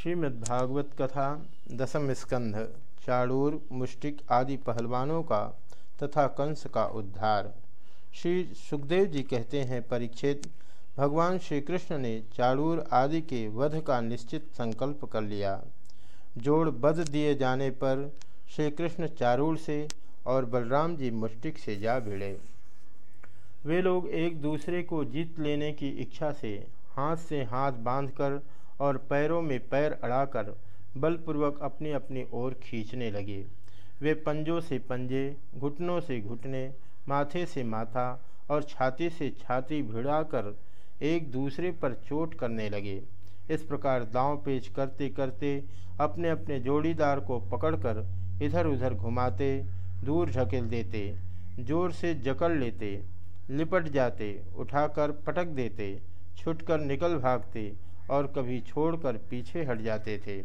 श्रीमद्भागवत कथा, दसम स्कंध, चाड़ूर, मुष्टिक आदि पहलवानों का तथा कंस का उद्धार। श्री सुखदेव जी कहते हैं परीक्षित भगवान श्री कृष्ण ने चाड़ूर आदि के वध का निश्चित संकल्प कर लिया। जोड़ बध दिए जाने पर श्री कृष्ण चारूर से और बलराम जी मुष्टिक से जा भिड़े। वे लोग एक दूसरे को जीत लेने की इच्छा से हाथ से हाथ बांधकर और पैरों में पैर अड़ाकर बलपूर्वक अपनी अपनी ओर खींचने लगे। वे पंजों से पंजे, घुटनों से घुटने, माथे से माथा और छाती से छाती भिड़ाकर एक दूसरे पर चोट करने लगे। इस प्रकार दांव पेच करते करते अपने अपने जोड़ीदार को पकड़कर इधर उधर घुमाते, दूर ढकेल देते, ज़ोर से जकड़ लेते, लिपट जाते, उठाकर पटक देते, छुटकर निकल भागते और कभी छोड़कर पीछे हट जाते थे।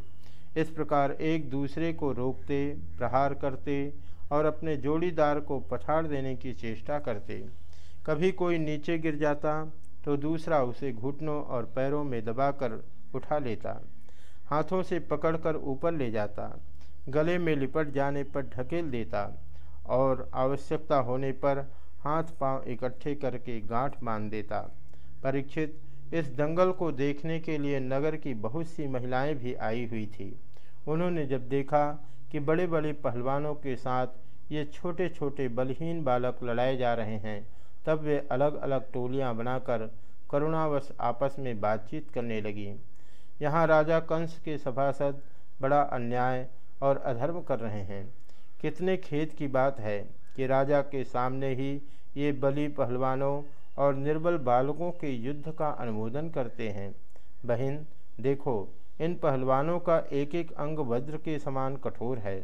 इस प्रकार एक दूसरे को रोकते, प्रहार करते और अपने जोड़ीदार को पछाड़ देने की चेष्टा करते। कभी कोई नीचे गिर जाता तो दूसरा उसे घुटनों और पैरों में दबाकर उठा लेता। हाथों से पकड़कर ऊपर ले जाता। गले में लिपट जाने पर ढकेल देता और आवश्यकता होने पर हाथ पाँव इकट्ठे करके गांठ बाँध देता। परीक्षित इस दंगल को देखने के लिए नगर की बहुत सी महिलाएँ भी आई हुई थी। उन्होंने जब देखा कि बड़े बड़े पहलवानों के साथ ये छोटे छोटे बलहीन बालक लड़ाए जा रहे हैं, तब वे अलग अलग टोलियाँ बनाकर करुणावश आपस में बातचीत करने लगी। यहाँ राजा कंस के सभासद बड़ा अन्याय और अधर्म कर रहे हैं। कितने खेत की बात है कि राजा के सामने ही ये बली पहलवानों और निर्बल बालकों के युद्ध का अनुमोदन करते हैं। बहन, देखो, इन पहलवानों का एक एक अंग वज्र के समान कठोर है।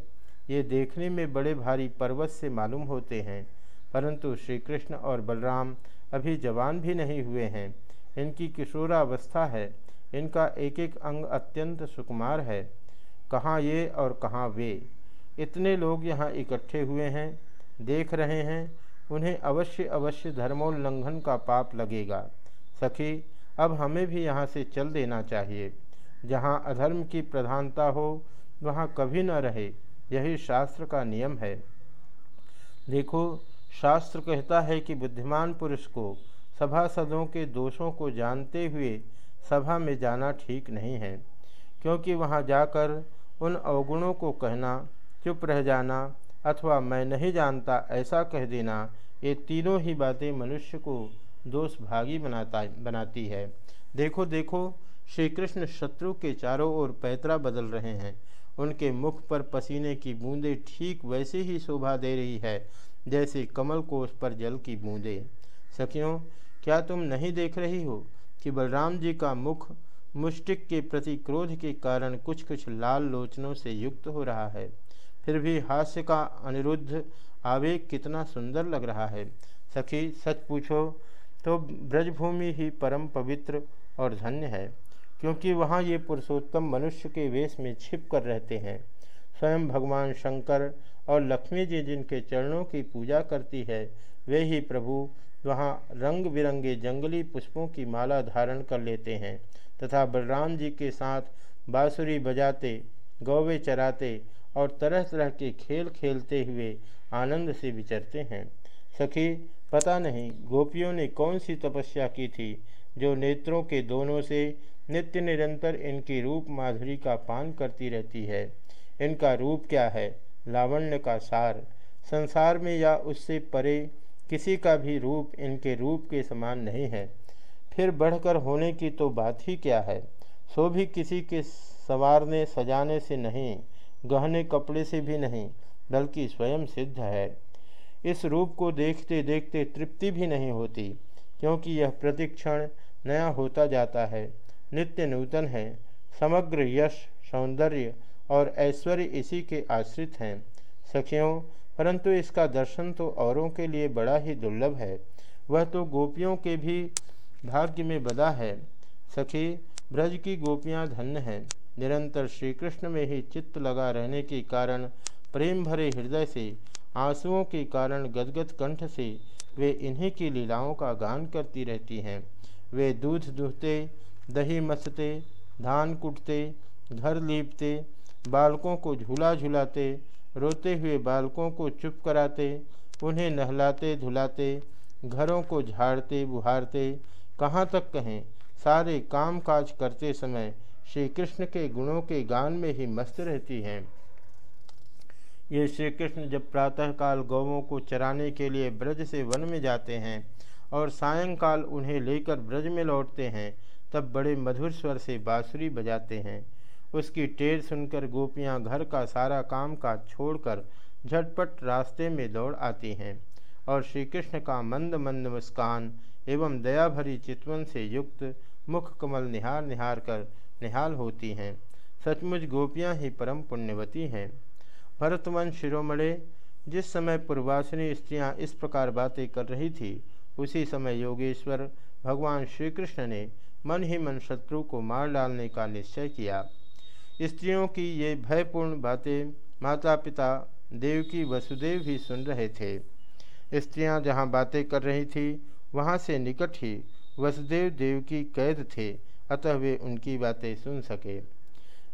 ये देखने में बड़े भारी पर्वत से मालूम होते हैं, परंतु श्री कृष्ण और बलराम अभी जवान भी नहीं हुए हैं। इनकी किशोरावस्था है। इनका एक एक अंग अत्यंत सुकुमार है। कहाँ ये और कहाँ वे? इतने लोग यहाँ इकट्ठे हुए हैं, देख रहे हैं उन्हें अवश्य अवश्य धर्मोल्लंघन का पाप लगेगा। सखी, अब हमें भी यहाँ से चल देना चाहिए। जहाँ अधर्म की प्रधानता हो, वहाँ कभी न रहे, यही शास्त्र का नियम है। देखो, शास्त्र कहता है कि बुद्धिमान पुरुष को, सभासदों के दोषों को जानते हुए सभा में जाना ठीक नहीं है। क्योंकि वहाँ जाकर उन अवगुणों को कहना, चुप रह जाना अथवा मैं नहीं जानता, ऐसा कह देना, ये तीनों ही बातें मनुष्य को दोष भागी बनाता, बनाती है। देखो देखो श्री कृष्ण शत्रु के चारों ओर पैतरा बदल रहे हैं। उनके मुख पर पसीने की बूंदें ठीक वैसे ही शोभा दे रही है, जैसे कमल कोष पर जल की बूंदें। सखियों, क्या तुम नहीं देख रही हो कि बलराम जी का मुख मुष्टिक के प्रति क्रोध के कारण कुछ कुछ लाल लोचनों से युक्त हो रहा है? फिर भी हास्य का अनिरुद्ध आवेग कितना सुंदर लग रहा है। सखी, सच पूछो तो ब्रजभूमि ही परम पवित्र और धन्य है, क्योंकि वहाँ ये पुरुषोत्तम मनुष्य के वेश में छिप कर रहते हैं। स्वयं भगवान शंकर और लक्ष्मी जी जिनके चरणों की पूजा करती है, वे ही प्रभु वहाँ रंग बिरंगे जंगली पुष्पों की माला धारण कर लेते हैं, तथा बलराम जी के साथ बाँसुरी बजाते, गौवे चराते और तरह तरह के खेल खेलते हुए आनंद से विचरते हैं। सखी, पता नहीं गोपियों ने कौन सी तपस्या की थी जो नेत्रों के दोनों से नित्य निरंतर इनकी रूप माधुरी का पान करती रहती है। इनका रूप क्या है? लावण्य का सार। संसार में या उससे परे किसी का भी रूप इनके रूप के समान नहीं है। फिर बढ़कर होने की तो बात ही क्या है? सो भी किसी के संवारने सजाने से नहीं। गहने कपड़े से भी नहीं, बल्कि स्वयं सिद्ध है। इस रूप को देखते देखते तृप्ति भी नहीं होती, क्योंकि यह प्रतिक्षण नया होता जाता है। नित्य नूतन है, समग्र यश, सौंदर्य और ऐश्वर्य इसी के आश्रित हैं। सखियों, परंतु इसका दर्शन तो औरों के लिए बड़ा ही दुर्लभ है। वह तो गोपियों के भी भाग्य में बदा है। सखी, ब्रज की गोपियाँ धन्य हैं। निरंतर श्री कृष्ण में ही चित्त लगा रहने के कारण, प्रेम भरे हृदय से, आंसुओं के कारण गदगद कंठ से, वे इन्हीं की लीलाओं का गान करती रहती हैं। वे दूध दूहते, दही मसते, धान कुटते, घर लीपते, बालकों को झूला झुलाते, रोते हुए बालकों को चुप कराते, उन्हें नहलाते धुलाते, घरों को झाड़ते बुहारते, कहाँ तक कहें, सारे काम काज करते समय श्री कृष्ण के गुणों के गान में ही मस्त रहती हैं। ये श्री कृष्ण जब प्रातःकाल गौवों को चराने के लिए ब्रज से वन में जाते हैं और सायंकाल उन्हें लेकर ब्रज में लौटते हैं, तब बड़े मधुर स्वर से बाँसुरी बजाते हैं। उसकी टेर सुनकर गोपियाँ घर का सारा काम काज छोड़कर झटपट रास्ते में दौड़ आती हैं और श्री कृष्ण का मंद मंद मुस्कान एवं दया भरी चितवन से युक्त मुख कमल निहार निहार कर निहाल होती हैं। सचमुच गोपियाँ ही परम पुण्यवती हैं। भरतवन शिरोमणे, जिस समय पूर्वासिनी स्त्रियाँ इस प्रकार बातें कर रही थी, उसी समय योगेश्वर भगवान श्री कृष्ण ने मन ही मन शत्रु को मार डालने का निश्चय किया। स्त्रियों की ये भयपूर्ण बातें माता पिता देवकी वसुदेव भी सुन रहे थे। स्त्रियाँ जहाँ बातें कर रही थी, वहाँ से निकट ही वसुदेव देव की कैद थे, अतः वे उनकी बातें सुन सके।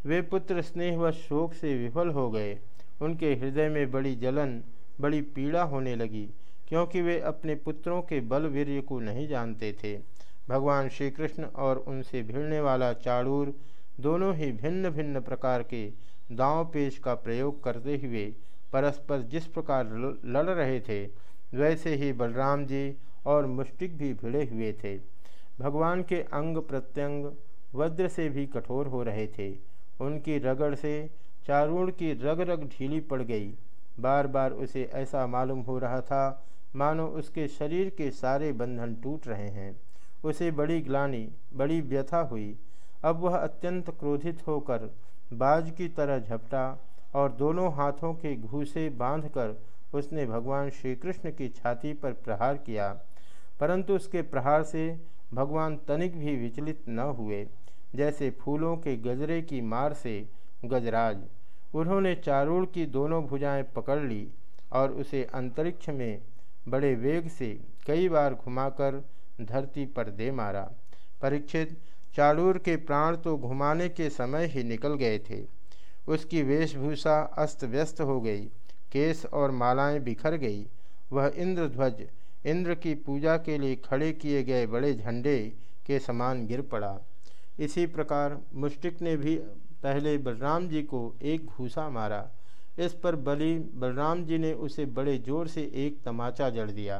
वे पुत्र स्नेह व शोक से विफल हो गए। उनके हृदय में बड़ी जलन, बड़ी पीड़ा होने लगी, क्योंकि वे अपने पुत्रों के बल वीर्य को नहीं जानते थे। भगवान श्री कृष्ण और उनसे भिड़ने वाला चाड़ूर दोनों ही भिन्न भिन्न प्रकार के दांव पेश का प्रयोग करते हुए परस्पर जिस प्रकार लड़ रहे थे, वैसे ही बलराम जी और मुष्टिक भी भिड़े हुए थे। भगवान के अंग प्रत्यंग वज्र से भी कठोर हो रहे थे। उनकी रगड़ से चारूण की रग रग ढीली पड़ गई। बार बार उसे ऐसा मालूम हो रहा था, मानो उसके शरीर के सारे बंधन टूट रहे हैं। उसे बड़ी ग्लानी, बड़ी व्यथा हुई। अब वह अत्यंत क्रोधित होकर बाज की तरह झपटा और दोनों हाथों के घूसे बांधकर उसने भगवान श्री कृष्ण की छाती पर प्रहार किया। परंतु उसके प्रहार से भगवान तनिक भी विचलित न हुए, जैसे फूलों के गजरे की मार से गजराज। उन्होंने चारूण की दोनों भुजाएँ पकड़ ली और उसे अंतरिक्ष में बड़े वेग से कई बार घुमाकर धरती पर दे मारा। परीक्षित चारूर के प्राण तो घुमाने के समय ही निकल गए थे। उसकी वेशभूषा अस्त व्यस्त हो गई, केस और मालाएँ बिखर गई। वह इंद्रध्वज इंद्र की पूजा के लिए खड़े किए गए बड़े झंडे के समान गिर पड़ा। इसी प्रकार मुष्टिक ने भी पहले बलराम जी को एक घूसा मारा। इस पर बलि, बलराम जी ने उसे बड़े ज़ोर से एक तमाचा जड़ दिया।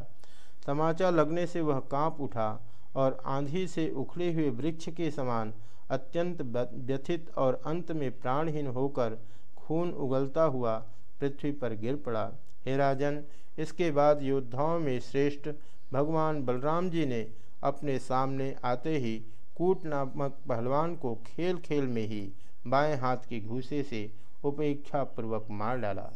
तमाचा लगने से वह काँप उठा और आंधी से उखड़े हुए वृक्ष के समान अत्यंत व्यथित और अंत में प्राणहीन होकर खून उगलता हुआ पृथ्वी पर गिर पड़ा। हे राजन, इसके बाद योद्धाओं में श्रेष्ठ भगवान बलराम जी ने अपने सामने आते ही कूट नामक पहलवान को खेल खेल में ही बाएँ हाथ के घूसे से उपेक्षापूर्वक मार डाला।